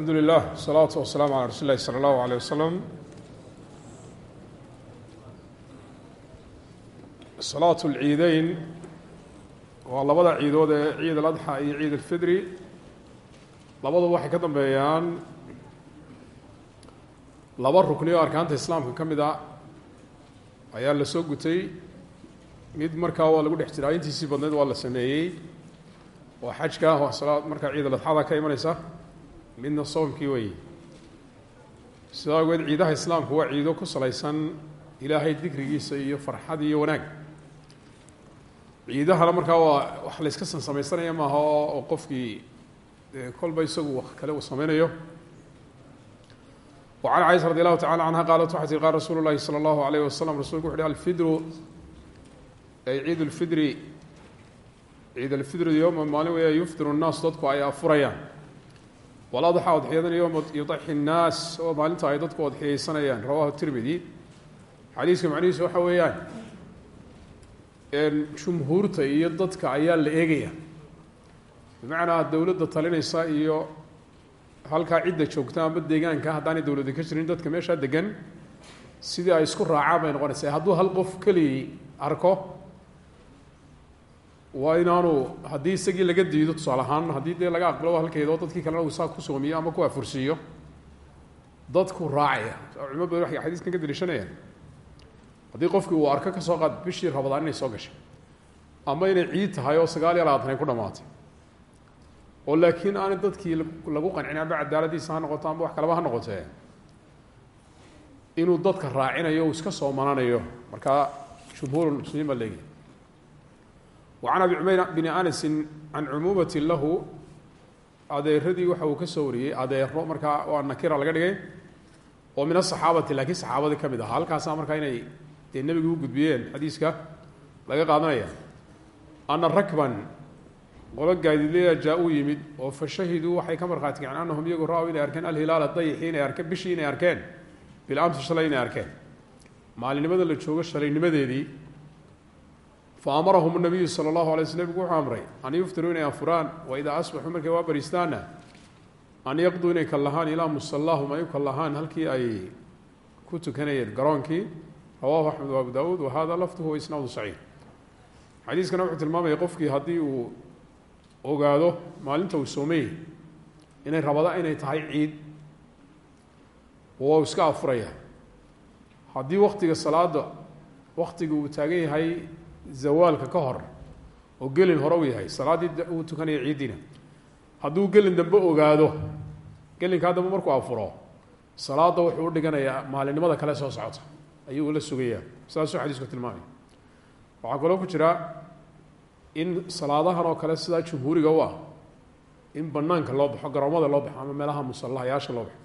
alxamdu lilah wasalaatu wasalaamu calaa rasuuli lahi sala allahu aleyh wasalam salaatu lciideyn waa labada ciidood ee ciid aladxa iyo ciid alfidri labaduba waxay ka dambeeyaan laba rukni oo arkaanta islaamka ka mid a ayaa la soo gutay. Mid markaa waa lagu dhex jiraa intiisii badneyd waa la sameeyey. Waa xajka waa salaad markaa ciid aladxada ka imanaysa midna soomkii weeye sidaa awgeed ciidaha islaamku waa ciido ku salaysan ilaahay dikrigiisa iyo farxad iyo wanaag. Ciidahana markaa waa wax layska sansamaysanaya maaha oo qofkii kolba isagu wax kale uu samaynayo wacan caysa radi allahu tacala canha qaalat waxay tii qaal rasuulu llahi sala allahu alayh wasalam rasulku wuxu uhi alfidru ay ciid lfidri ciid alfidru yooma maalin weya yufdiru nnaas dadku ay afurayaan waladxa odxiyadana yowma yudaxi الnaas oo maalinta ay dadku odxiyeysanayaan rawahu tirmidi xadiiska macnihiisu waxa weeyaan jumhuurta iyo dadka ayaa la eegaya. Bimacnaa dowladda talinaysa iyo halkaa cidda joogta amba deegaanka haddaanay dowladda ka jirin dadka meeshaa degan sidii ay isku raacaan bay noqonaysaa. Hadduu hal qof keligii arko waa inaanu haddii isagii laga diido tusaale ahaan haddii dee laga aqbalo halkeeda dadkii kalena uu saa ku soomiyo ama ku afursiiyo dadku raacaya. Culimo badan waxay xadiiskan ka daliishanayaan. Haddii qofkii uu arko ka soo qaad bishii rabadaan inay soo gashay ama inay ciid tahay oo sagaal iyo labaatan ay ku dhamaatay oo laakiin aanay dadkii lagu qancin amba cadaaladiisa ha noqoto amba wax kalaba ha noqotee inuu dadka raacinayo uu iska soomananayo markaa jumhuur muslimiin baa leegihi can abi cumayr bni anasin can cumuumati lahu adeeradii waxa uu ka soo wariyey adeero markaa waa nakira laga dhigay oo min asaxaabati laakiin saxaabadii ka mid ahaa halkaasaa markaa inay dee nebigu u gudbiyeen xadiiska laga qaadanaya ana rakban qolo gaadiidlaya jaa uu yimid oo fa shahiduu waxay ka markhaati kaceen annahum iyagu ra-w inay arkeen alhilaala dayixi inay arkeen bishii inay arkeen bilamsi shalay inay arkeen maalinimada la joogo shalaynimadeedii fa amarahum nabiyu sala allahu alay sl nebigu wuxuu amray an yuftiruu inay afuraan wa idaa asbaxuu markay waa bariistaana an yaqduu inay kallahaan ilaa musallaahum ay u kallahaan halkii ay ku tukanayeen garoonkii rawahu axmed wa abu daawuud wa hada lafduhu wa isnaadu saciid xadiiskana wuxuu tilmaamaya qofkii haddii uu ogaado maalinta uu soomeyey inay rabada inay tahay ciid waa iska afuraya haddii waktiga salaada waktiga uu taagan yahay zawaalka ka hor oo gelin hore u yahay salaaddii uu tukanaya ciiddiina hadduu gelin dambe ogaado gelinkaa dambe markuu afuro salaada wuxuu u dhiganayaa maalinimada kale soo socota ayuu la sugayaa. Saasuu xadiisku tilmaamaya waxaa kaloo ku jira in salaadahan oo kale sidaa jumhuuriga u ah in banaanka loo baxo garoomada loo baxo ama meelaha musallahayaasha loo baxo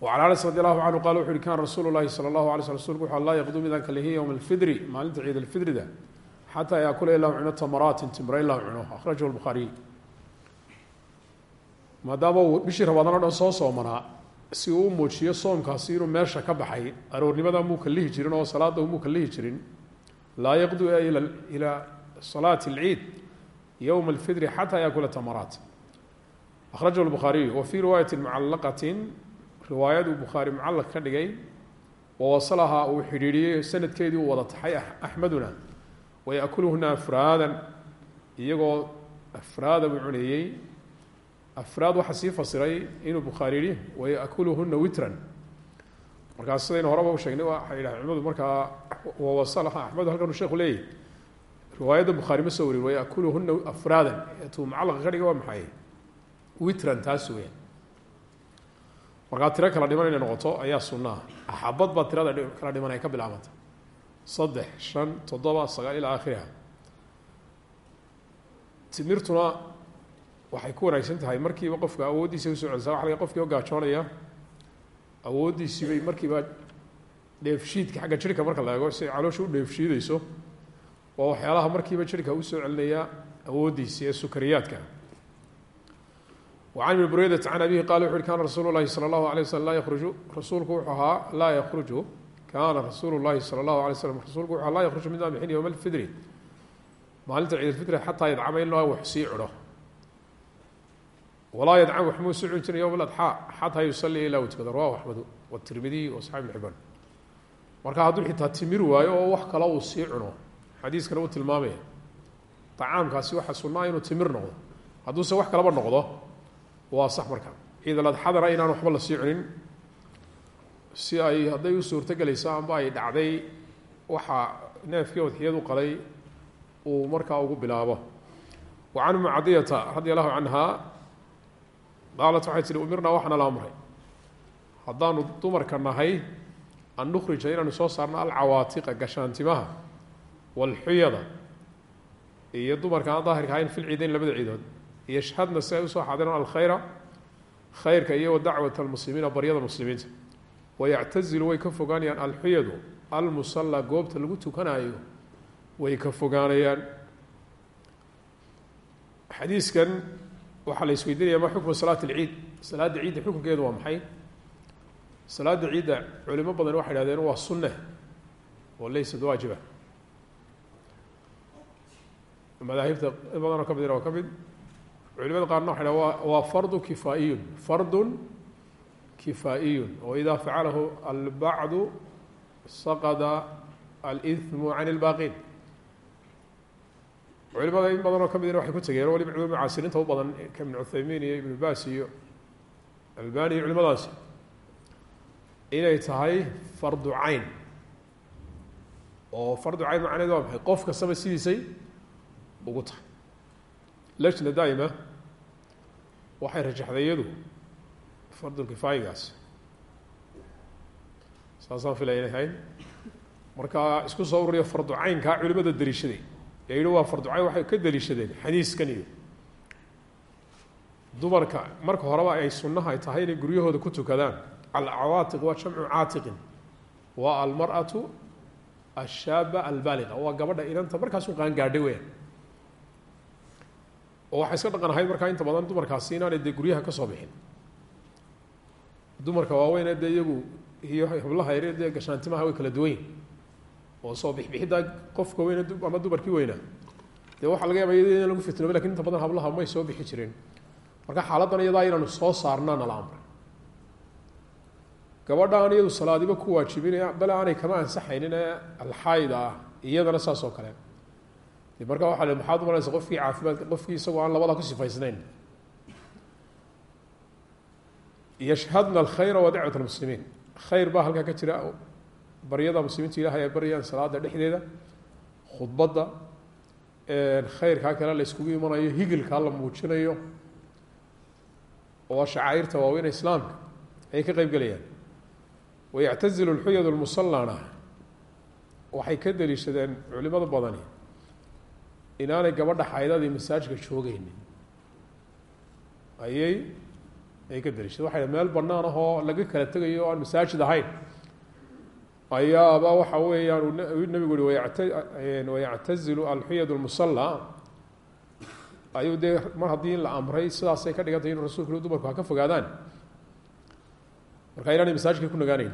وعن aنس رضي الله عنه qال وxu uhi kan rasuul الlahi slى الlaه عليه sل rsulku وxu laa yqduu midaan kalehi yوم الfidri maalinta ciid الfidrida xatىa yaakula ilaa cuno tamaraatin timre ilaa cuno akhrajahu الbukhaariy maadaama uu bishii rabaadan o dhan soo soomanaa si uu u muujiyo soomkaasi inuu meesha ka baxay aroornimada muu kalihi jirin oo salaada muu kalihi jirin laa yqduu ilى صalaaة الciid yوم الfidri xatىa yaakula tamaraat akhrajahu الbukhaariyu wa fii riwaayaةi mucalaqati riwaayaduu bukhaari mucallaq ka dhigay wawasalahaa uu xidhiidhiyey sanadkeedii uu wada taxay axmeduna wayakuluhuna afraadan iyagoo afraada buu cuneeyey. Afraad waxaa sii fasiray inuu bukhaari yihi wayakuluhuna witran. Markaas sidaynu horeba u sheegnay waxay yidhaha culimadu markaa wawasalaha axmedu halkanuu sheekhu leeyahy riwaayadda bukhaari ma soo warin wayakuluhuna afraadan. Tuu mucallaqa ka dhigay waa maxay? Witran taas weyan markaa tiro kala dhiman inay noqoto ayaa sunnaha axabad baa tirada kala dhiman ay ka bilaabanta saddex shan toddoba sagaal ilaa aakhiriha. Timirtuna waxay ku wanaagsan tahay markiiba qofka awooddiisa u soo celisa waxa laga qofkii oo gaajoonaya awooddiisii bay markiiba dheefshiidka xagga jirhka marka la eego si caloosha u dheefshiideyso waa waxyaalaha markiiba jirhka u soo celinaya awooddiisii ee sukariyaadka an ibn bureydat can abihi qala wuxu uhi kana rasuulu lahi sala allahu alay waslm laa yaruju rasuulku wuxuu ahaa laa yaruju kaana rasuulu llahi sala allahu alay slm rasuulku wuxu aha laa yaruju min amixin yowma alfidri maalinta ciidalfidri xataa yadcama ilaa wax sii cidho walaa yadcam wax muu sii cun jirin yowma aladxaa xataa yusallia ilaa uu tukado rawahu axmedu watirmidiy wasaxabi ibn xibaan. Marka hadduu xitaa timir waayo oo wax kale uu sii cuno xadiiskana uu tilmaamaya acaamkaasi waxaa sunnaa inuu timir noqdo. Hadduuse wax kalaba noqdo waa sax marka. Ciid aladxadana inaan waxba la sii si ay hadday u suurto gelayso amba ay dhacday waxa neefkii odxiyadu qalay uu markaa ugu bilaabo. Wa can ummi cadiyata radia allahu canha qaalat waxay tihi umirnaa waxaana la amray haddaanu dumarka nahay an nukhrija inaanu soo saarno alcawaatiqa gashaantimaha walxuyada iyo dumarka aan daahirka ahayn fil ciidayn labada ciidood yashhadna si ay u soo xaadiraan alkhayra khayrka iyo wa dacwat almuslimiina baryada muslimiinta. Wayactazilu way ka fogaanayaan alxuyadu almusalla goobta lagu tukanaayo way ka fogaanayaan. Xadiiskan waxaa la isweydiinaya ma xukmu salaat alciid salaadda ciidda xukunkeedu waa maxay? Salaada ciidda culimo badan waxay hahdeen waa sunne oo laysad waajiba. Madaahibta in badanoo ka mid culimada qaarna waxay wa waa fardu kifaa'iyun fardun kifaa'iyun. Oo idaa facalahu albacdu saqada alithmu can اlbaaqiin culimada in badanoo ka midna waxay ku tegeen waliba culimo mucaasiriinta u badan ka ibn cuthaymiin iyo ibnu baas iyo albani iyo culimadaasi inay tahay fardu cayn oo fardu cayn macneed waa maxay? Qof kastaba sidiisay ugu tahay. Lejna daa'ima waxay rajaxday iyadu fardulkifaayigaas saasaan filaya inay hayn marka isku soo ururiya fardu caynkaa culimada daliishaday ee waa fardu cayn waxay ka daliishadeen xadiiskan iyo dumarka marka horeba ay sunnaha ay tahay inay guryahooda ku tukadaan. Alcawaatiq waa jamcu caatiqin. Waa almar'atu ashaaba albaaliqa. Waa gabadha inanta markaasu qaangaadhay weyaan oo waxay iska dhaqan ahayd markaa inta badan dumarkaasi inaanay dee guryaha ka soo bixin. Dumarka waaweyne dee iyagu iyo hablaha yare dee gashaantimaha way kala duwanyin oo soo bixbixiddaa qofka weyne ama dumarkii weynaa dee waxaa laga yaaba in lagu fitnooba laakiin inta badan hablaha may soo bixi jireen marka xaaladdan iyadaa inaanu soo saarnaana la amray gabadha aan iyadu salaadiba ku waajibinaya bale aanay kama ansaxaynin ee ah iyadana saas oo kale de marka waxa le maxaad umalaysa qofkii caafimaadka qofkii isagoo aan ku sifaysnayn yashhadna alkhayra wa dacwat almuslimiin khayr baa halkaa ka jira. Baryada muslimiinta ilahay ay baryayaan salaada dhexdeeda khudbadda khayrkaa kale la iskugu imanayo higilkaa la muujinayo oo shacaa'irta waaweyne islaamka ayay ka qeyb gelayaan wayactazilu lxuyad lmusallana waxay ka daliishadeen culimada badani inaanay gabadha xaydadii masaajka joogeynin ayay ayay ka daliishadeen waxay meel banaan ah oo laga kala tegayo o aan masaajid ahayn. Ayaaba waxa weeyaan nabigu wayata wayactazilu alxuyad lmusalla ayuu dee mar haddii la amray sidaasay ka dhigantay inu rasulku i dumarku ha ka fogaadaan. Marka inaanay masaajidka ku nagaaneyn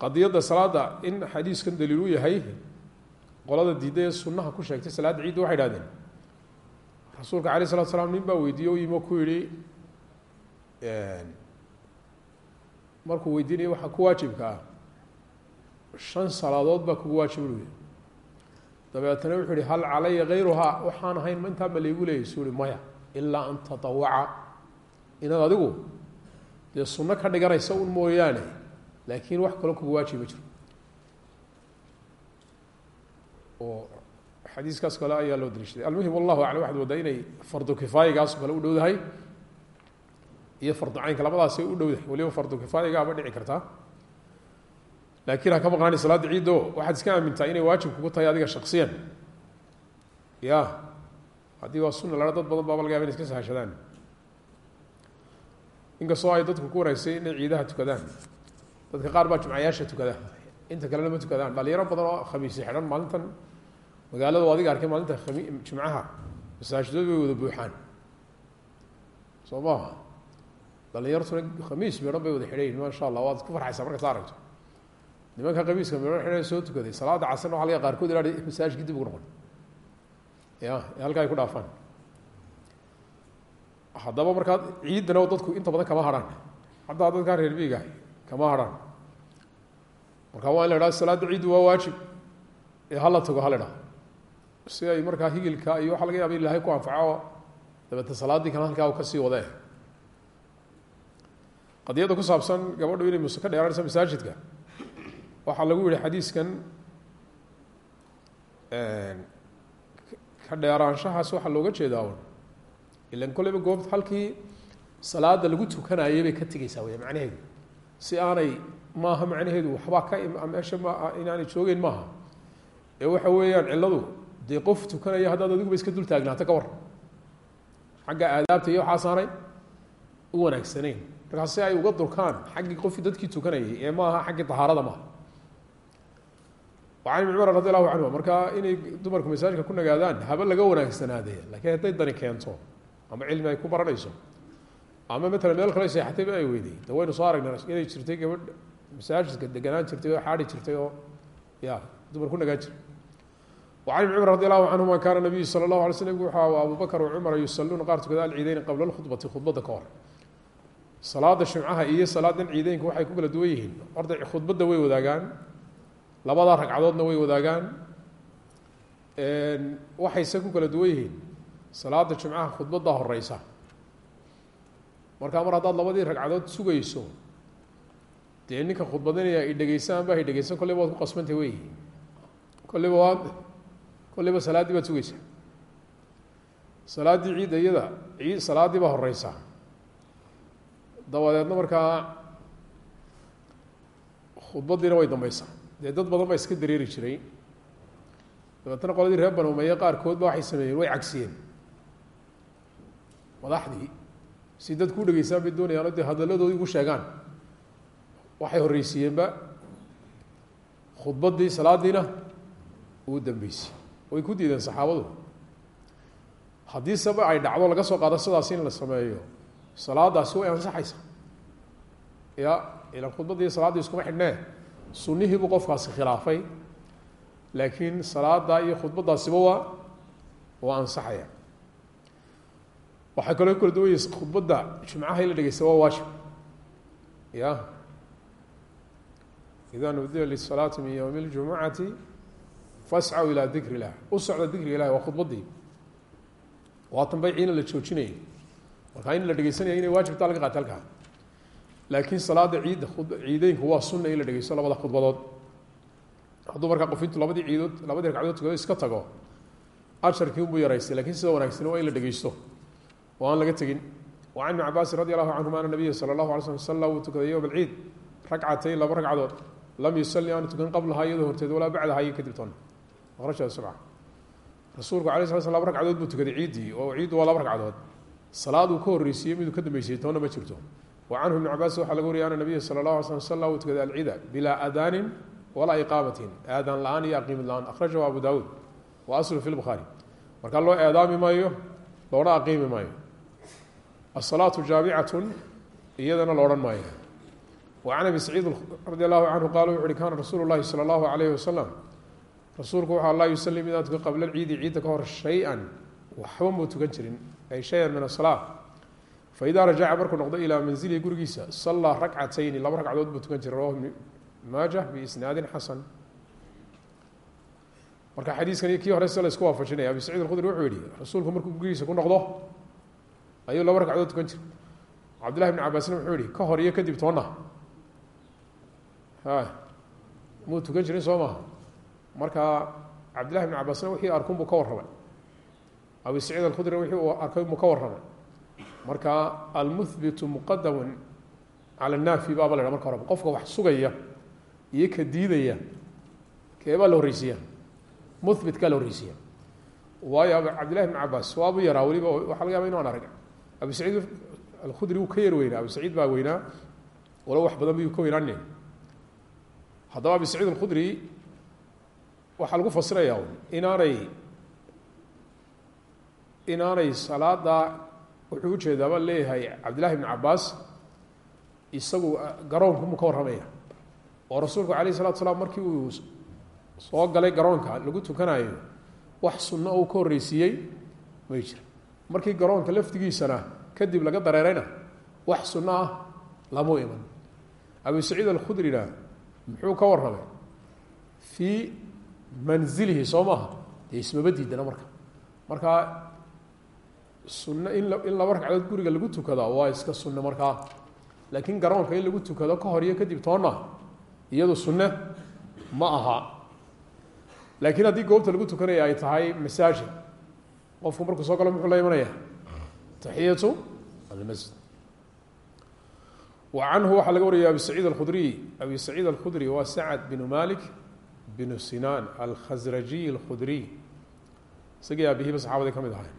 qadiyadda salaada in xadiiskan daliil u yahay qolada diidda ee sunnaha ku sheegtay salaadda ciidda waxay idhahdeen rasuulka alayh salatu slam nin baa weydiiye o yimi o ku yihi markuu weydiinaya waxaa ku waajibka ah. Shan salaadood baa kugu waajib ui dabeetana wuxuu yihi hal calaya hayruhaa waxaan ahayn ma intaa ma laygu leeyay suu ihi maya ilaa an tatawaca. Inaad adigu dee sunno ka dhiganaysa un mooyaane laakiin wax kaloo kugu waajiba jiro oo xadiiskaas kale ayaa loo daliishaday. Almuhim wallahu aclam waxaad moodaa inay fardu kifaayigaasoo kale u dhowdahay iyo fardu caynka labadaasay u dhowdahay. Waliba fardu kifaayigaaba dhici kartaa. Laakiin ha ka maqnaani salaadda ciiddo waxaad iska aamintaa inay waajib kugu tahay adiga shaksiyan ya haddii waa sunna lara dad badan baaba laga yaba inay iska sahashadaan inkastoo ay dadku ku wanagsay inay ciidaha tukadaan. Dadka qaar baa jumcayaasha tukada inta kalena ma tukadaan dhalinyaro badan oo khamiisi xidhan maalintan. Magaalada adiga arkay maalinta jimcaha. Masaajidooda way wada buuxaan. Soo maaha dhalinyartuna khamiis midhan bay wada xidhayin maasha allah waad ku farxaysaa markaad aragto. Nimanka khamiiska midhan xidhan soo tukaday. Salaada casrna waxa laga qaarkood ilaa masaajidka dib ugu noqon. Ya halka ay ku dhaafaan. Haddaba markaa ciiddana dadku inta badan kama hadhaan haddaa dadkaa reer miiga kama hadhaan marka waa in la idhaha salaadda ciiddu waa waajib ee hala tago hala idhaha si ay markaa higilka iyo waxa laga yaaba in ilahay ku anfaco dabeete salaaddii kana halkaa u ka sii wadee. Qadiyadda ku saabsan gabadhu inay muse ka dheeraanaysa masaajidka waxaa lagu yihi xadiiskan ka dheeraanshahaas waxaa looga jeedaa un ilan kolleyba goobt halkii salaada lagu tukanayay bay ka tegeysaa wey macnaheedu. Si aanay maaha macnaheedu waxbaa ka meesha ma inaanay joogeyn maaha. Ee waxa weeyaan cilladu dee qof tukanaya haddaad adiguba iska dul taagnaato ka war. Xagga aadaabta iyo waxaasaanay u wanaagsanayn. Markaa si ay uga durkaan xaggii qofkii dadkii tukanayay ee maaha xaggii tahaarada maaha. An ibn cumar radi allahu canhu markaa inay dumarku masaajidka ku nagaadaan haba laga wanaagsanaadee lakiin hadday dani keento ama cilmi ay ku baranayso ama matalan meel kale ay weyday de waynu inay jirtay gabadh masaajidka deganaan jirtay oo xaari jirtay oo ya dumar ku nagaan jirtay wacan ibn cumar radi allahu canhuma kaana nabiyu sala allahu alay wuxuu a abu bakr wacumara yusaluuna qaar tukada alciideyn qabla alkhudbati khudbadda ka salaada shumcaha iyo salaadan ciideynka waxay ku kala duwan yihiin. Horta khudbadda way wadaagaan labadaa ragcadoodna way wadaagaan. Waxayse ku kala duwan yihiin. Salaada jumcaha khudbaddaa horeysa. Markaa mar haddaad labadii ragcadood sugayso dee ninka khudbadinaya ay dhegeysan ba hay dhegeysan kolleyba waad ku qasbantay wey. Kolleyba waad kolleyba salaaddii baad sugeysaa salaaddii ciidda iyada ciid salaaddii baa horeysa dabadeedna markaa khudbaddiina way dambeysaa dee dad badan baa iska dareeri jiray. Dabeetna qoladii reer banu umeeye qaarkood ba waxay sameeyeen way cagsiyeen. Madaxdii si dadku u dhegeysaan bay doonayaan o dee hadalladoodii ugu sheegaan waxay horreysiiyeenba khudbaddii salaaddiina uu dambeysay. Way ku diideen saxaabadu. Haddii saba ay dhacdo laga soo qaado sidaas in la sameeyo salaadaasi way ansaxaysaa. Ya ilan khudbaddii salaaddii iskuma xidhnee sunnihiibuu qofkaasi khilaafay laakiin salaada iyo khudbaddaasiba waa waa ansaxaya. Waxaa kaloo kala duwan yahi khudbadda jimcaha in la dhegeysta waa waajib. Ya ida nudiya lisalaati min ywmi اljumucati fascaw ilaa dikr illah u socda dikriga ilahi waa khudbaddii waatan bayciina la joojinayay markaa in la dhegeysanaya inay waajibtaa laga qaata halkaa laakiin salaada ciidda ciideynku waa sunna in la labada khudbadood hadduu markaa qof intu labadii ciidood labadii ragcadood iska tago asharkii unbuu yaraystay laakiin sida wanaagsan waa la dhegeysto oo aan laga tegin wa can ibni cabaasin radi allahu canhuma ana nabiya sala allahu alay slam salla wuu tukaday yowma laba ragcadood lam yusalli aanu tukan qablahaa iyadoo horteed walaa bacdaha iyo kadib toona akrajha sabca rasuulku alay sla sl laba ragcadood buu tukaday ciiddii oo ciiddu waa laba ragcadood salaaduu ka horreysiiyey miduu ka dambeysiyey toona ma jirto. Wa canhu ibni cabaas waxaa laga wariyay ana nabiya sala allahu alay slam salla wuu tukaday alciida bilaa aadaanin walaa iqaamatin. Aadaan la'aan iyo aqiimid la'aan akhrajahu abu daawuud wa aslu fi lbukhaari markaa loo eedaami maayo loona aqiimi maayo. Asalaatu jaamicatun iyadana lo odhan maayo can abi saciid radi allahu canhu qaala wuxu uhi kaana rasuulu llahi sala allahu alayhi wasalam rasuulku wuxuu laa yusalli midaan tukan qabla ciidi ciidda ka hor shay-an waxba muu tukan jirin ay shay-an min asalaa fa idaa rajaca markuu noqdo ilaa manzilihi gurigiisa sallaa ragcatayni laba ragcadood buu tukan jiray rawahu maaja biisnaadin xasan. Marka xadiiskan kii hore se la isku waafajinaya abi saciid alkhudri wuxuu yihi rasuulku markuu gurigiisa ku noqdo ayuu laba ragcadood tukan jiray. Cabdillahi bn cabaasna wuxuu yihi ka hor iyo kadib toonna ha muu tukan jirin soo maha marka cabdillahi bn cabaasna wixii arkun buu ka warramay. Abi saciid alkhudri wixii uu arkay buu ka warramay. Marka almuhbitu muqadamun cala naafi baaba la ha marka horeba qofka wax sugaya iyo ka diidaya keebaa la horreysiiya muhbitkaa la horreysiiya waayo cabdillahi bn cabaas waabu yaraa weliba waxaa laga yaba inu arag abi saciid alkhudri wuu ka yar weynaa abi saciid baa weynaa. Walo wax badan biyuu ka weynaanin haddaba abi saciid alkhudri waxaa lagu fasiraya inaanay inaanay salaada wuxuu ujeedaaba leeyahay cabdillahi bn cabaas isagu garoonku mu ka warramaya. Oo rasuulku alayh isalatu salaam markii uu soo galay garoonka lagu tukanayo wax sunno uu ka horreysiiyey may jira. Markii garoonka laftigiisana kadib laga dareerayna wax sunno ah lamu iman. Abu saciid alkhudrina muxuu ka warramay? Fii manzilihi soo maaha? Dee ismaba diidana marka markaa sunno in in laba ragcadood guriga lagu tukada waa iska sunno markaa laakiin garoonka in lagu tukado ka hor iyo kadib toonna iyadu sunne ma aha. Laakiin haddii goobta lagu tukanaya ay tahay masaajid qofku markuu soo galo muxuu la imanaya? Taxiyatu almasjid canhu waxaa laga wariyay abi saciid alkhudriy abi saciid alkhudri waa sacad binu malik binu sinaan alkhasrajiy alkhudriy isagii aabihiiba saxaabadii ka mid ahay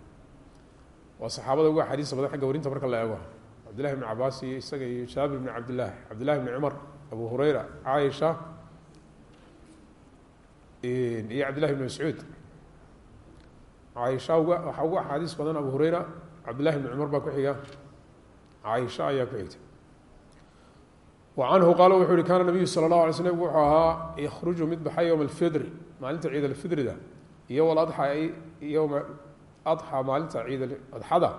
waa saxaabada ugu axaadiista badan xagga warinta marka la eego. Cabdillahi bn cabaas iyo isaga iyo jaabir bn cabdillaah cabdillahi bni cumar abu hureyra caaisha iyo cabdillahi bn mascuud. Caaisha uga waxaa ugu axaadiis badan abu hureyra cabdillahi bni cumar baa ku xiga. Caaisha ayaa ku xigta canhu qaala wuxuu yihi kaana nabiyu sala اllahu alay sl nabgu wuxuu ahaa yakruju mid baxay yowma alfidri maalinta ciid alfidrida iyo waladxa yowma adxa maalinta ciid adxada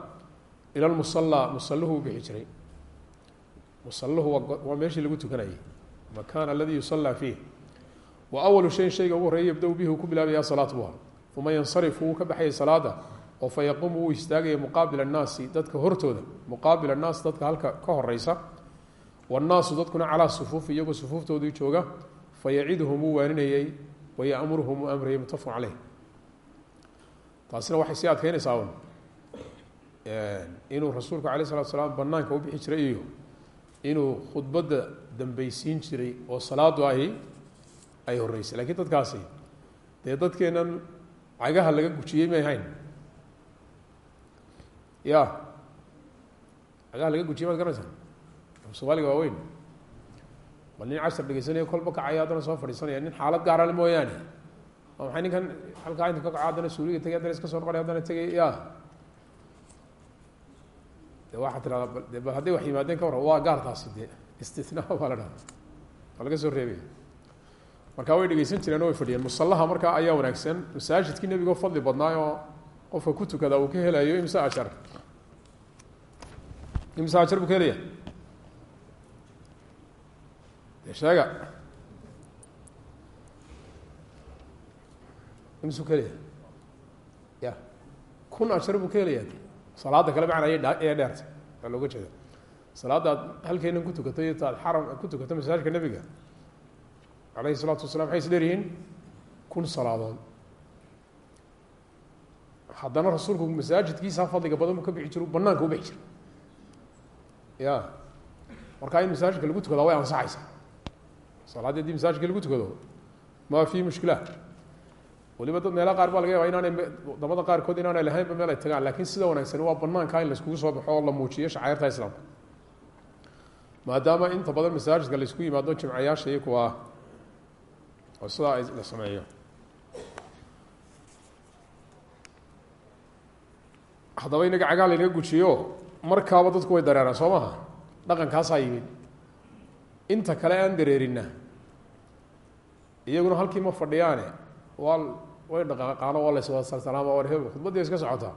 ila lmusallaa musalluhu u bixi jiray. Musalluhu waa meeshii lagu tukanayay. Makan aladi yusallaa fiih wa awalu shayin shayga ugu horreya yabda-u bihi uu ku bilaabaya salaat buha uma yansarifu wuu ka baxayay salaada oo fa yaquumu wuu istaagaya muqaabil annaasi dadka hortooda. Muqaabil annaas dadka halka ka horeysa wannaasu dadkuna calaa sufuufi iyagoo sufuuftoodii jooga fa yaciduhum wuu waaninayey wa yaamuruhum uu amrayay muttafaqun caleyh taasina waxay sii adkeynaysaa un inuu rasuulku alayh salatu salaam banaanka u bixi jiray iyo inuu khudbadda dambeysiin jiray oo salaadu ahi ay horeysay lakiin dadkaasi dee dadkeenan cagaha laga gujiyey may hayn ya cagaha laga gujiyey maad garanaysaa soomaaliga waa weyn. Bal nin cashar dhegeysanaya kolba kacaya haddana soo fadhiisanaya. Nin xaalad gaarale mooyaane. Maxay ninkan halkaa inta ka kaco haddana suuliga tegay haddana iska soo noqonay haddana tegay ya de waxaa tirahdaa de wax yimaadeen ka warran waa gaartaasi dee. Istinaa baa la dhaha waa laga soo reebaya. Markaa way dhegeysan jireen o way fadhiyeen. Musallaha markaa ayaa wanaagsan. Masaajidkii nebigoo fadli badnaay qofka ku tukada uu ka helayo imse ajar? Imse ajar buu ka helaya sheega imsuu ka ya. Kun ajar buu ka helaya salaada kale macna ee dheerta waa looga jeeda salaadda aad halkeenan ku tukato iyo taad xaram ku tukato masaajidka nebiga alayhi الsalaatu wasalaam waxay is dheeryihiin kun salaadood. Haddana rasuulku masaajidkiisa fadliga badan buu ka bixi jiro banaanka u bixi jiro ya. Markaa in masaajidka lagu tukada way ansaxaysaa salaaddi haddii masaajidka lagu tukado ma fi mushkila waliba dad meela qaar baa laga yaba inaanay waddamada qaarkood inaanay lahaynba meel ay tagaan laakiin sida wanaagsan waa banaanka in laiskugu soo baxo la muujiyo shacairta islaamka maadaama inta badan masaajidka la isku yimaado jimcayaasha iyo kuwa oo sidaa la sameeyo haddaba inaga cagaa laynaga gujiyo markaaba dadku way dareeraan soo maha dhaqankaasaa inta kale aan dareerinna iyaguna halkii ma fadhiyaane waa way dhaqaaqaano waa lays wada salsalaama war hebel khudbaddii iska socotaa.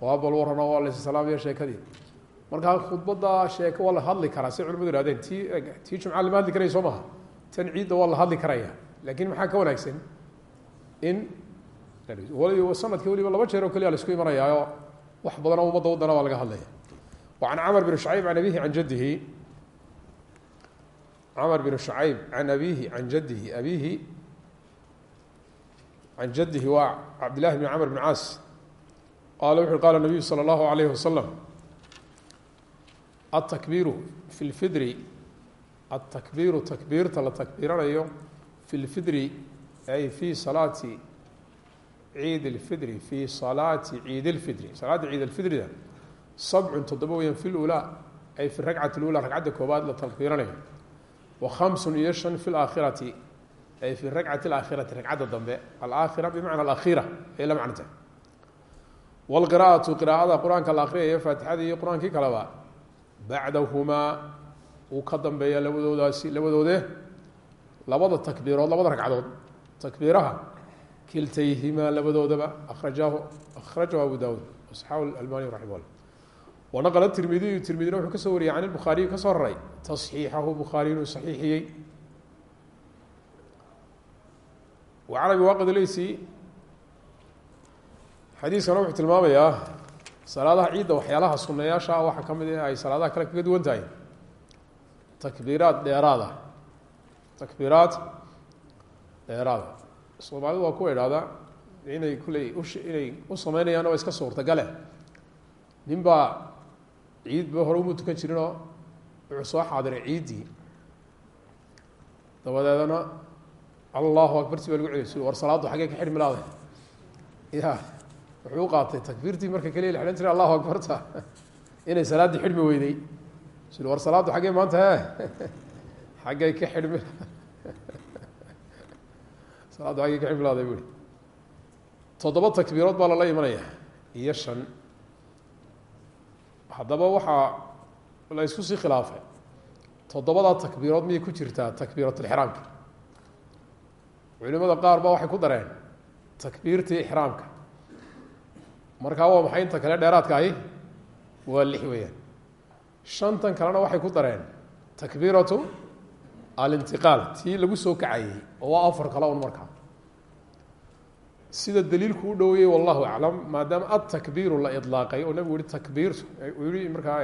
Waa bal warrano waa lays salaamaya sheekadii. Markaa khudbadda sheeko waa hadli karaa si culimadu ihahdeen tii tii jumca hadli karaya soo tan ciidda waa hadli karaya. Lakin maxaa ka wanaagsan? In waliba sannadkii waliba laba jeer oo keliya la isku imanayaayo wax badanoo umadda wadana waa laga hadlaya. Wa can camr bn shacayb can abihi can camr bn shacayb can abihi can jadihi abihi can jadihi waa cabdillahi bn camr bn caas qaala wuxu qala nabiyu salى اllahu alayh wasalam atakbiiru fi lfidri atakbiiru takbiirta la takbiiranayo fi lfidri ay fi salaati ciid اlfidri fi salaati ciid اlfidri salaadda ciid alfidrida sabcun toddoba weyaan fi lulaa ay fi ragcati lula ragcadda koobaad la takbiiranayo khamsun iyo shan fi laakhirati ay fi ragcati alaakhirati ragcadda dambe alaakhira bimacna alakhiira ay la macno tahay wاlqira'atu qiraa'ada qur'aanka la akriyayo faatixada iyo qur'aankii kaleba bacdahumaa uu ka dambeeya labadoodaasi labadoode labada takbiirood labada ragcadood takbiiraha kiltayhimaa labadoodaba akrajaahu akhrajahu abu dawud asxaabu albani raximah wanaqla tirmidiyu tirmidina wuxuu ka soo wariyey can ilbukhaariyi ka soo raray tasxiixahu bukhaari inuu saxiixiyey. Wa can abi waaqid leysi xadiiskana wuxuu tilmaamayaa salaadaha ciidda waxyaalaha sunayaasha ah waxaa ka mid ah ay salaadaha kale kaga duwan tahay. Takbiiraad dheeraada. Takbiiraad dheeraada. Soomaalidu waa kuwa idhahda inay kulley inay u iska suurtagale nin ciid ba hore uma tukan jirinoo wuxuu soo xaadiray ciiddii dabadeedna allahu akbar si baa lagu celiy war salaaddu xaggee ka xidhmi laada ya wuxuu u qaatay takbiirtii marka keliya la xidhan jiray allahu akbarta inay salaaddii xidhmi weydey s war salaaddu xaggee maanta he xaggay ka xidhmi salaaddu xaggay ka xidhmi lahday bu i toddoba baa lala imanaya iyo shan haddaba waxaa la isku sii khilaafay. Toddobadaa takbiirood miyay ku jirtaa takbiiratulixraamka culimada qaar ba waxay ku dareen takbiirtii ixraamka markaa waa maxay inta kale dheeraadka ahi? Waa lix weeyaan. Shantan kalena waxay ku dareen takbiiratu alintiqaal tii lagu soo kacayey oo waa afar kale un markaa sida daliilku u dhoweeyey wallahu aclam maadaama atakbiiru la ilaaqay oo nabigu yihi takbiirtu yihi markaa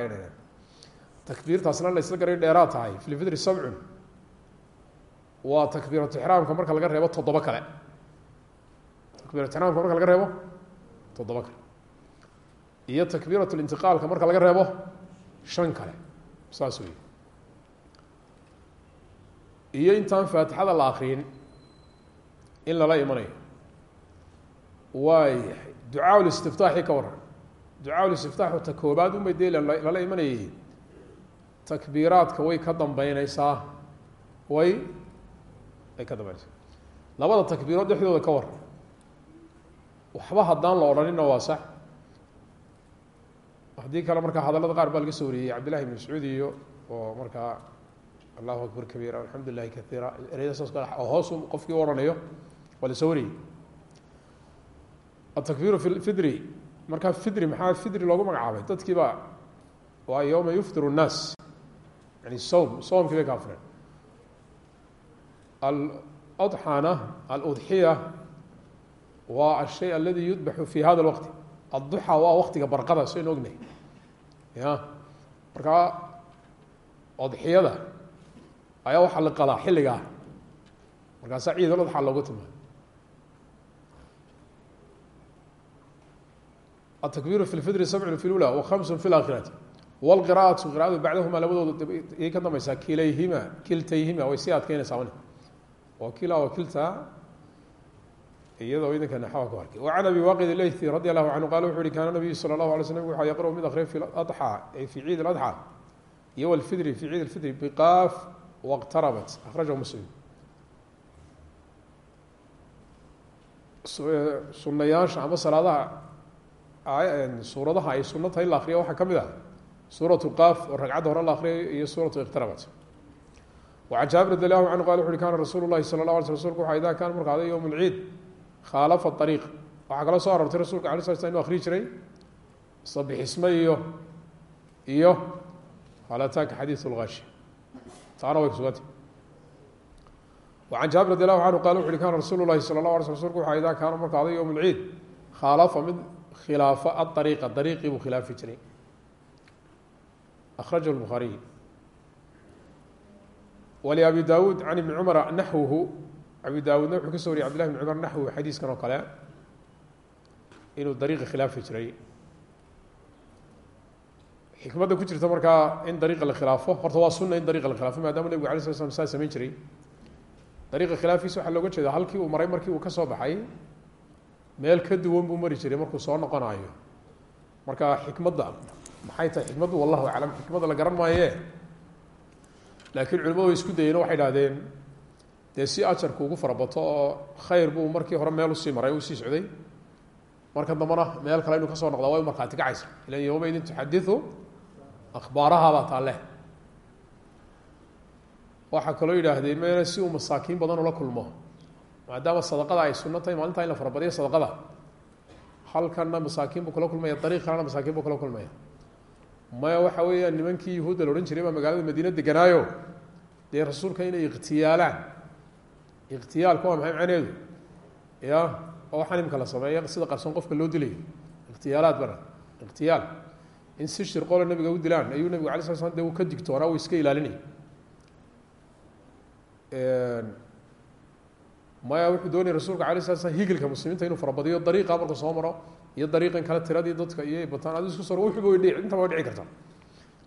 takbiirtaasna la isla garay dheeraad tahay fi lfidri sabcun. Waa takbiiratu ixraamka marka laga reebo toddoba kale. Takbiiratu ixraamka marka laga reebo toddoba kale. Iyo takbiirat lintiqaalka marka laga reebo shan kale. Saas wey iyo intaan faatixada la akriyin in lala imanayo waayahay ducaa listiftaaxi ka waran. Ducaa listiftaaxu ta koobaad unbay dee lala imanayay takbiiraadka way ka dambeyneysaa way way ka dambeyneysaa labada takbiirood dhexdooda ka waran. Waxba haddaan la odhanina waa sax. Haddii kale markaa hadallada qaar baa laga soo wariyey cabdillahi ibn mascuud iyo oo markaa allahu akbar kabiira alxamdu lilahi kaiira ereyada saas oo hoos qofkii u waa la soo atakbiru fi fidri markaa fidri maxaa fidri loogu magacaabay dadkii baa waa yowma yufdiru nnaas yani sowm soomkii bay ka afreen aladxana aludxiya waa ashay aladi yudbaxu fi hada lwaqti adduxa waa waqtiga barqada saynu ognahay ya markaa odxiyada ayaa waxaa la qalaa xilligaa markaasaa ciidal adxa loogu timaa atakbiru fi lfidri sabcun fi lula wa khamsun fi laakhirati wlqira'atu qira'adu bacdahuma labadooda iyay ka dambaysaa kilayhima kiltayhima way sii adkeynaysaa un oo kila wa kilta iyadoo idinka naxawa ku arkay wacan abi waaqid leythi radi allahu canhu qala wuxu uhi kaana nabiyu sala allahu alay slm wuxuu yaqra'u mid akriya fi adxaa ay fi ciid aladxaa iyo walfidri fi ciid alfidri biqaaf waqtarabat akhrajahu muslim sunayaasha ama salaadaha suuradaha ay suno tahay la akriya waxaa ka mid ah suuratu qaaf oo ragcadda hore la akriyayo iyo suuratu iqtarabat wacan jaabir radi allahu canhu qala kana rasuulu llahi sala la ala sl rsulku waxa idaa kaana marka aday yowm lciid khaalafa ariiq waxaa kaloo soo arortay rasulka ala sla akriyi jiray sabixisme iyo iyo halataaka xadiiث اlgaashi taana way kusuganta wacan jaabir radi allahu canhu qala wuxu uhi kana rasuulu llahi sala la ala sl rsulku waxa idaa kaana marka aday yowm lciid khilaafo aariiqa ariiqii buu khilaafi jiray akrajahu lbukhaariy wlabi dawuud can ibni cumara naxwuhu abi daawuudna wuxuu ka so wariyay cbdillahi bn cumar naxwuhu xadiiskan oo kale inuu dariiqa khilaafi jiray xikmadda ku jirta markaa in dariiqa la khilaafo horta waa sunna in dariiqa la khilaafo maadaama nebigu alay sla slam saa samayn jiray dariiqa khilaafiisa waxaa looga jeeda halkii uu maray markii uu ka soo baxay meel ka duwan buu mari jiray markuu soo noqonayo marka xikmadda maxay tahay xikmaddu? Wallahu aclam xikmadda la garan maaye laakiin culimadu way isku dayeen waxay idhahdeen dee si ajarku ugu farabato oo khayr buu markii hore meel u sii maray u sii socday. Marka dambena meel kale inuu ka soo noqda way markhaati kacaysa. Ilan yowmaydin tuxadiu akhbaarahabaa taale waxaa kaloo yidhaahdeen mena si uu masaakiin badan ula kulmo maadaama sadaqada ay sunno tahay maalintaa in la farabadiyo sadaqada. Halkanna masaakiin buu kula kulmaya dariiq masaakiin buu kula kulmaya. Maya waxa weeyaan nimankii yahuudda la odhan jiray baa magaalada madiine deganaayo. Dee rasuulka inay ikhtiyaalaan ikhtiyaalku waa maxay macneedu ya oo waxaan imika la sameeya sida qarsoon qofka loo dilayo ikhtiyaalaad bana ikhtiyaal in si shirqoole nabiga u dilaan ayuu nabigu alay sla slam de uu ka digtoonaa uu iska ilaalinayay maya wuxuu doonaya rasuulka alay sala slam higilka muslimiinta inuu farabadiyo dariiqa marka soo maro iyo dariiqan kale tiradii dadka iyo bataan. Adu isku soo wuxuba way dhici intaba way dhici karta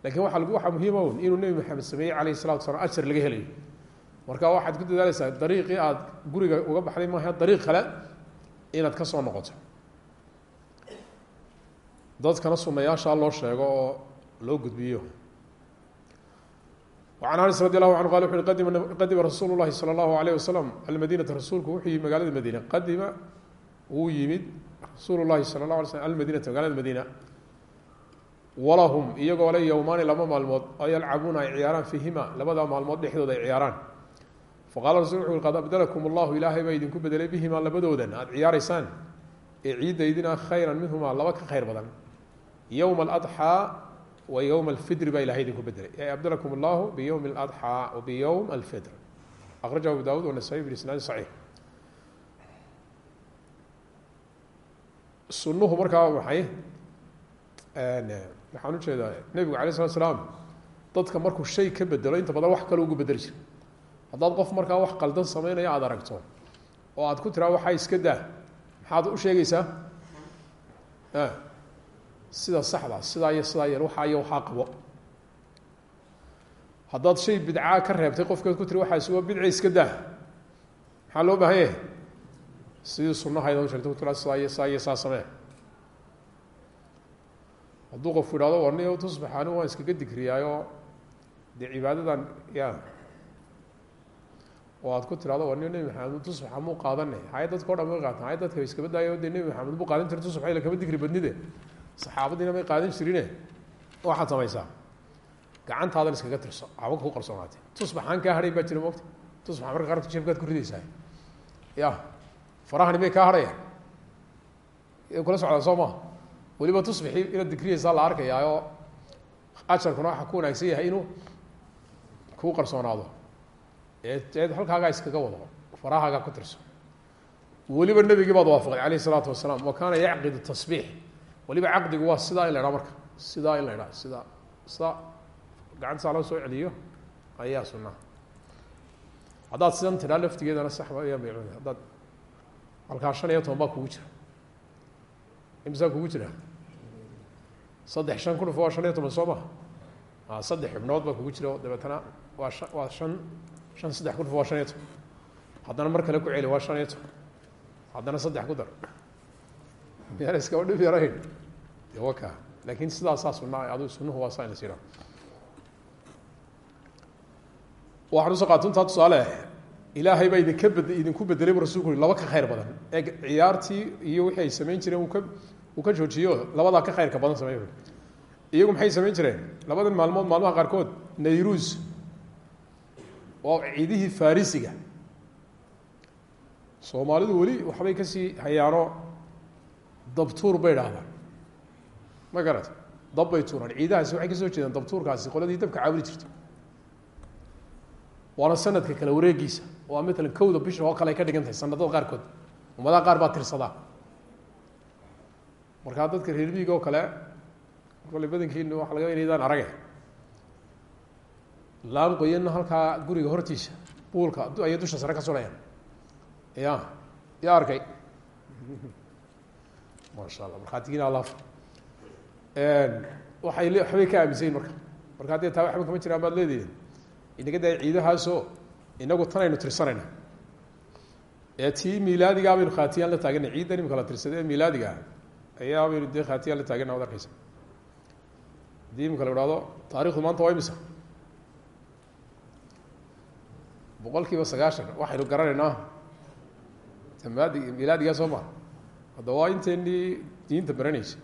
laakiin waa lagu waxaa muhiima un inuu nebi maxamed sameeyey alayh salatu salam ajar laga helayo. Marka waxaad ku dadaaleysaa dariiqii aada guriga uga baxday maaha dariiq kale inaad ka soo noqoto. Dadkana sunayaashaa loo sheego oo loo gudbiyo an anas radi allahu anhu qal wuxu uhi qadima rasuulu llahi sala allahu alayh wasalam almadiinata rasuulku wuxuu yimi magaalada madiina qadima wuu yimid rasuulu llahi sala llah alay slm almadiinata magaalada madiina walahum iyagoo le yowmaani laba maalmood oo yalcabuuna ay ciyaaraan fiihima labadaa maalmood dhexdooda ay ciyaaraan faqala rasul wuxu uhi qad abdalakum allahu ilaahay baa idinku bedelay bihimaa labadoodan aada ciyaaraysaan ee ciiddaydina khayran minhumaa laba ka wa ywma alfidri baa ilahay idinku bedelay ay abdalakum allahu biyowmi اladxىa wa biyowm alfidr akhrajahu abu dawud wanasai biisnaadi saxiix sunuhu markaa maxay? Waxaan u jeedaa nebigu alay slat slaam dadka markuu shay ka bedelo inta badan wax kale ugu bedeli jira haddaad qof markaa wax qaldan sameynaya aada aragto oo aad ku tiraa waxaa iska daa. Maxaad u sheegaysaa sida saxda sidaa iyo sidaa yar waxaa iyo waxaa qabo. Haddaad shay bidcaa ka reebtay qofkeed ku tiri waxaas waa bidci iska daa. Maxaa loo baahan yahay? Sidii sunahayda sheegtay ku sidaa iyo sidaa iyo saa samee. Hadduu qofku idhahdo warniyo tusbax anigu waan iskaga dikriyaayo dee cibaadadan oo aad ku tirahdo warniyo nebi maxamed tusbaxa muu qaadanay hay dadka o dhan hay dadka iskaba daayo nebi maxamed buu qaadan jira tusbax ila kama dikri badnide saxaabadiina may qaadan jirine waxaad samaysaa. Gacantaadan iskaga tirso haba ku qarsoonaatay tusbaxaan kaa hadhay baa jira mogta tusbaxa marka qaarka jeebkaad ku ridaysaa ya farahani may kaa hadhayaan kula socdaa soo maha weliba tusbixii inaad dikriyaysaa la arkayaa oo ajarkuna waxaa ku wanaagsan yahay inuu kuu qarsoonaado eed halkaagaa iskaga wado farahaagaa ku tirso. Weliba nebigii baad waafaqay alayh isalaatu wasalaam wa kaana yacqidu tasbiix waliba caqdigu waa sidaa in la idhaha marka. Sidaa in la sidaa sidaa. Gacanta saa loo soo celiyo ayaa sunaa haddaad sidan tidhaa laftigeedana sax ayaa maycuud haddaad halkaa shan iyo toban baa kugu jira. Imsaa kugu jira? Saddex shan kun waa shan iyo toban soo maha a saddex xibnood baa kugu jira. Dabeetana waa a waa shan shan saddex kun waa shan iyo toban. Haddana mar kale ku celi waa shan iyo toban. Haddana saddex ku dar miyaan iskaba dhib yarayn waka laakin sidaasaa sunaa adu sunuhu waa saa in las yidhaha waxaan u soo qaatuntaa tusaale ilaahay baa idinka bed idinku bedelay bu rasulku laba ka khayr badan. Ee ciyaartii iyo wixii ay samayn jireen ka uu ka joojiyo labadaa ka khayrka badan samey iyagu maxay samayn jireen labadan maalmood maalmaha qaarkood nayrus waa ciidihii farisiga. Soomaalidu weli waxbay ka sii hayaano dabtuur bay idhaahdaan. Ma garata dab bay tuuraan. Ciidahaasi waxay ka soo jeedaan dabtuurkaasi qoladii dabka caabudi jirta waana sanadka kale wareegiisa waa matalan kowda bisha oo kale ay ka dhigan tahay sanadada qaarkood. Ummadaha qaar baa tirsadaa. Markaa dadka reer miiga oo kale kole badankiina waxa laga inaydaan arage laan qoyanna halkaa guriga hortiisa buulka ayay dusha sare ka surayaan ya ya arkay maasha allah markhaatigiina alla waxay le waxbay ka aaminsayin marka. Marka haddee taa waxba kama jiraan baad leedihin inaga daa ciidahaasoo inagu tanaynu tirsanayna. Ee tii milaadigaa baynu khaatiyaan la taagana ciiddan imika la tirsada ee milaadiga ayaa baynu dee khaatiyaan la taagana ad arkeysa haddii imika la ihahdo maanta waa imisa boqol kiiba sagaashan waxaynu garanaynaa. Tamaadi milaadigaa soo hadda waa inteennii diinta baranaysa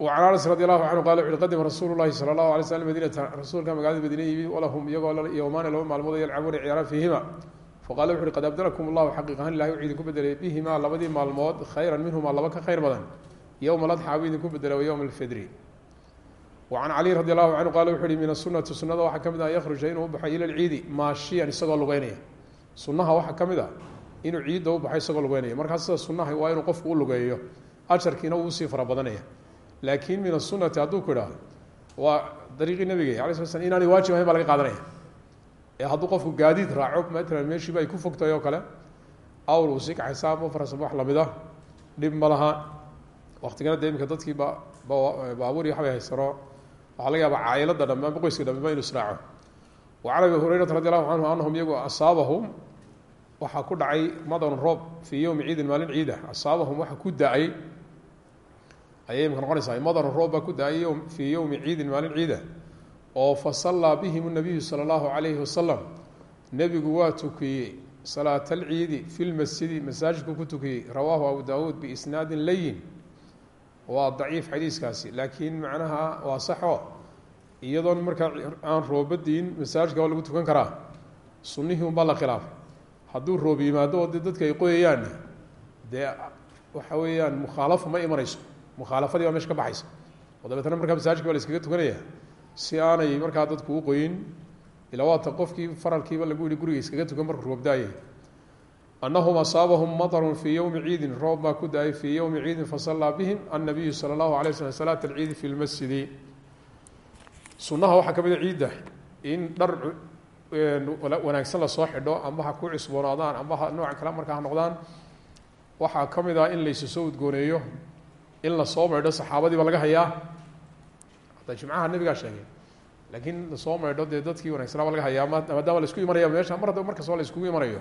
an anas radi allahu canhu qala wuxu uhi qadima rasuulu llahi salى اllahu alay slm madiinata rasuulka magaalada madiina yimi walahum iyagoo yowmaana laba maalmood yalcabuuna ciyaaraan fiihima faqala wuxu uhi qad abdalakum allahu xaqiiqahan ilahi wuxuu idinku bedelay bihimaa labadii maalmood khayran minhuma laba ka khayr badan. Yowma ladxa buu idinku bedela wa yowma alfidri wacan cali radi allahu canhu qala wuxu uhi min asunati sunada waxaa ka mid ah an yakhruja inuu ubaxo ila lciidi maashiyan isagoo lugeynaya sunaha waxaa ka mid a inuu ciidda u baxo isagoo lugeynaya. Markaa sida waa inuu qofku u lugeeyo ajarkiina uu u sii fara badanaya laakiin min asunati hadduu ku idhaahdo waa dariiqii nabiga ala sla inaanay waajib ahayn baa qaadanaya. Ee hadduu qofku gaadiid raaco matalan meeshiiba ay ku fogtahay oo kale awr uu sii kaxaysa ama faras wax la mid a dhib ma laha. Waktigana dadkii ba baabuur iyo waxbay haysano waxaa laga yaaba caailada dhamme ama qoyska dhamme ba israaco wa can abi hurayrata radi allahu canhu anahum iyagu asaabahum waxaa ku dhacay madarun roob fii yowmi ciidin maalin ciida. Asaabahum waxa ku da'ay. Ayay imika noqonaysaa madarun roob baa ku da'ay fii yowmi ciidin maalin ciida. Oo fa sallaa bihim nabiyu sala allahu calayhi wasalam nebigu waa tukiyey salaat alciidi fi lmasjidi masaajidku ku tukiyey. Rawaahu abu daawuud biisnaadin layin waa daciif xadiiskaasi laakiin macnaha waa saxo iyadoon markaa aan roobadiin masaajka waa lagu tukan karaa. Sunihii unbaa la khilaafay hadduu roob yimaado oo dadka ay qoyayaanna dee waxa weeyaan mukhaalafo ma imanayso. Mukhaalafadii baa meesha ka baxaysa. Oo dabeetna markaa masaajka baa la iskaga tukanaya si aanay markaa dadku u qoyin ilaa waata qofkii faralkiiba lagu yihi guriga iskaga tukan markuu roobdaayay anahum asaabahum matarun fii yowmi ciidin roob baa ku da'ay fii yowmi ciidin fasallaa bihim annabiyu sala allahu alay slam salaata alciidi fi lmasjidi sunaha waxaa ka mid a ciidda in dhar wanaagsan la soo xidho amba ha ku cusboonaadaan amba ha nooca kale markaa ha noqdaan waxaa ka mid ah in laysu soo udgooneeyo in la soo maydho saxaabadii ba laga hayaa. Hataa jimcaha nabigaa sheegay laakiin la soo maydho dee dadkii wanaagsanaa ba laga hayaa maadaama la isku imanaya meesha mar mar kastoo la iskugu imanayo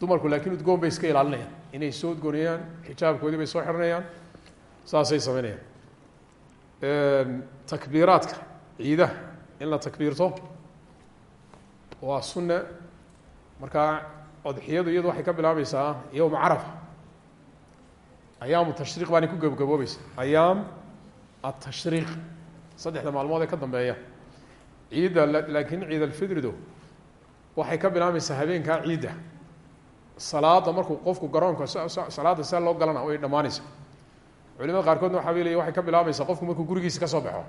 dumarku laakiin udgoon bay iska ilaalinayaan inay soo udgoonayaan xijaabkoodii bay soo xiranayaan saasay sameynayaan. Takbiiraadka ciidaha in la takbiirto waa sunne. Markaa odxiyadu iyadu waxay ka bilaabeysaa yowma carafa ayaamu tashriiq baanay ku gabagaboobaysa ayaam atashriiq saddexda maalmood ee ka dambeeya. Ciidda laakiin ciid alfidridu waxay ka bilaabeysaa habeenkaa ciidda salaada markuu qofku garoonka salaada see loo galana way dhammaanaysa culimada qaarkoodna waxaa bay leeyi waxay ka bilaabeysaa qofku markuu gurigiisa ka soo baxo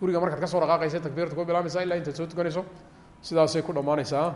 guriga markaad ka soo dhaqaaqaysa takbiirta ku bilaabeysaa ilaa intaad soo tukanayso sidaasay ku dhammaanaysaa